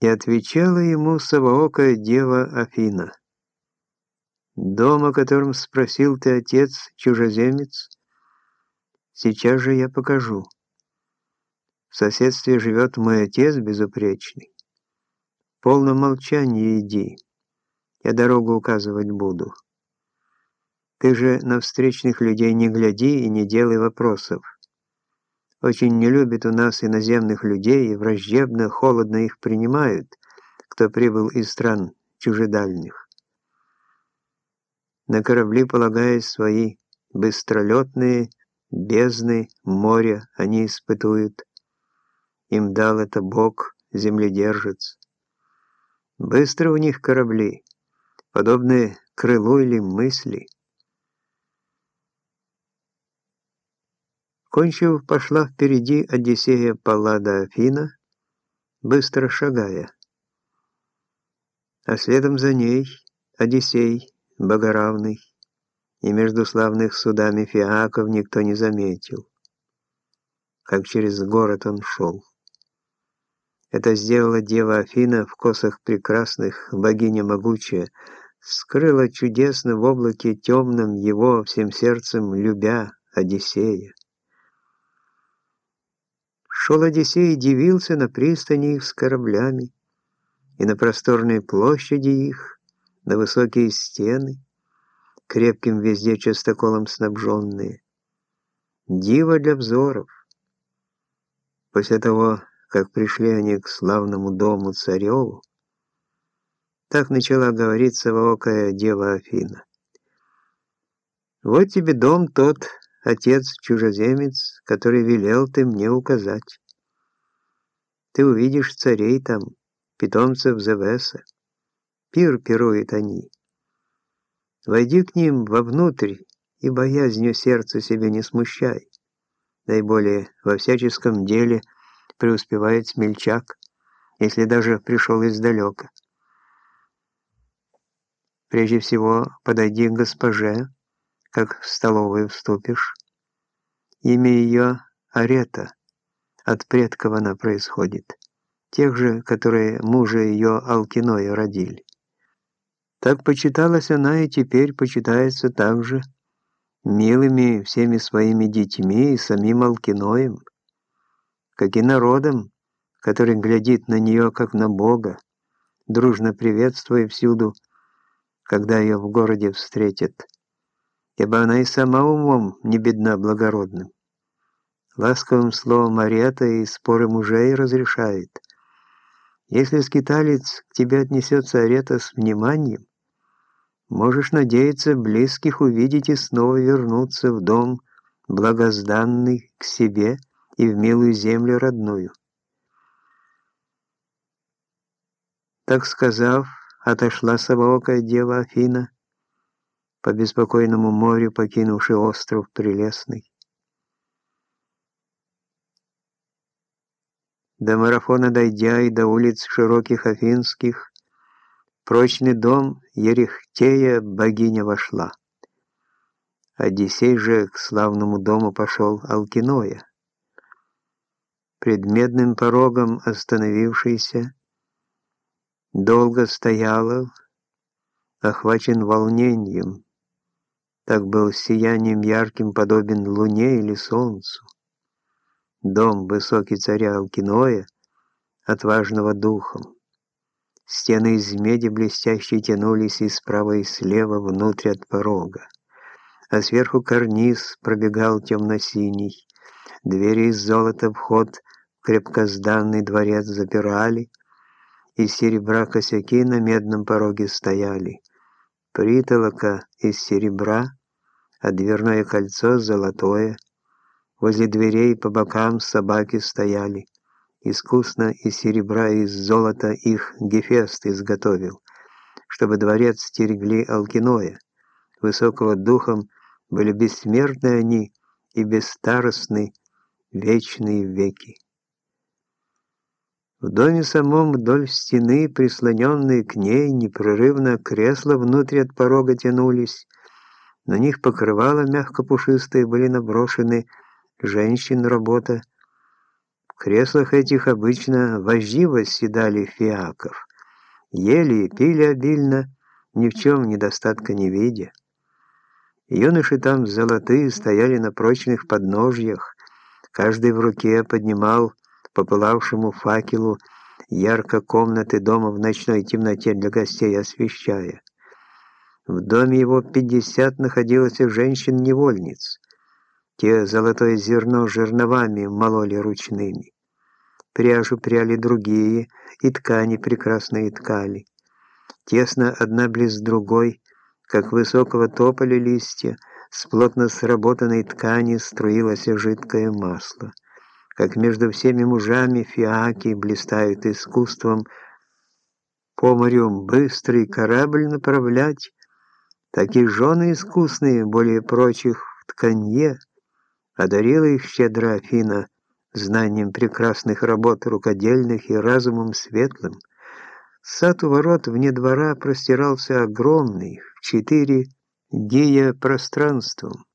И отвечала ему совоокая дева Афина. «Дом, о котором спросил ты, отец, чужеземец, сейчас же я покажу. В соседстве живет мой отец безупречный. В полном молчании иди, я дорогу указывать буду. Ты же на встречных людей не гляди и не делай вопросов. Очень не любят у нас иноземных людей и враждебно, холодно их принимают, кто прибыл из стран чужедальних. На корабли, полагаясь свои быстролетные бездны, моря, они испытуют. Им дал это Бог, земледержец. Быстро у них корабли, подобные крылу или мысли — Кончив, пошла впереди Одиссея Паллада Афина, быстро шагая. А следом за ней Одиссей, богоравный, и между славных судами Фиаков никто не заметил, как через город он шел. Это сделала дева Афина в косах прекрасных, богиня могучая, скрыла чудесно в облаке темном его всем сердцем любя Одиссея. Шел Одиссей и дивился на пристани их с кораблями, и на просторные площади их, на высокие стены, крепким везде частоколом снабженные. Диво для взоров. После того, как пришли они к славному дому цареву, так начала говорить совоокая дева Афина. «Вот тебе дом тот, отец-чужеземец, который велел ты мне указать. Ты увидишь царей там, питомцев Зевеса. Пир пируют они. Войди к ним вовнутрь и боязнью сердца себе не смущай. Наиболее во всяческом деле преуспевает смельчак, если даже пришел издалека. Прежде всего, подойди к госпоже, как в столовую вступишь. Имя ее Арета, от предков она происходит, тех же, которые мужа ее Алкиноя родили. Так почиталась она и теперь почитается также милыми всеми своими детьми и самим Алкиноем, как и народом, который глядит на нее как на Бога, дружно приветствуя всюду, когда ее в городе встретят ибо она и сама умом не бедна благородным. Ласковым словом Арета и споры мужей разрешает. Если скиталец к тебе отнесется Арета с вниманием, можешь надеяться близких увидеть и снова вернуться в дом, благозданный к себе и в милую землю родную. Так сказав, отошла собаокая дева Афина, по беспокойному морю, покинувший остров Прелестный. До марафона дойдя и до улиц широких афинских, прочный дом Ерехтея богиня вошла. Одиссей же к славному дому пошел Алкиноя. Пред медным порогом остановившийся, долго стояла, охвачен волнением, так был сиянием ярким подобен луне или солнцу. Дом высокий царя Алкиноя, отважного духом. Стены из меди блестящие тянулись и справа и слева внутрь от порога. А сверху карниз пробегал темно-синий. Двери из золота вход в крепкозданный дворец запирали, из серебра косяки на медном пороге стояли. Притолока из серебра а дверное кольцо золотое. Возле дверей по бокам собаки стояли. Искусно из серебра и из золота их Гефест изготовил, чтобы дворец стерегли Алкиноя. Высокого духом были бессмертны они и бессtarostны вечные веки. В доме самом вдоль стены, прислоненные к ней, непрерывно кресла внутрь от порога тянулись, на них покрывала мягко-пушистые были наброшены женщин работа. В креслах этих обычно вожди восседали фиаков, ели и пили обильно, ни в чем недостатка не видя. Юноши там золотые стояли на прочных подножьях, каждый в руке поднимал по пылавшему факелу ярко комнаты дома в ночной темноте для гостей освещая. В доме его пятьдесят находилось женщин-невольниц. Те золотое зерно жерновами мололи ручными. Пряжу пряли другие, и ткани прекрасные ткали. Тесно одна близ другой, как высокого тополя листья, с плотно сработанной ткани струилось жидкое масло как между всеми мужами фиаки блистают искусством по морю быстрый корабль направлять, так и жены искусные, более прочих в тканье, одарила их щедро Афина знанием прекрасных работ рукодельных и разумом светлым. Сад у ворот вне двора простирался огромный, в четыре дия пространством.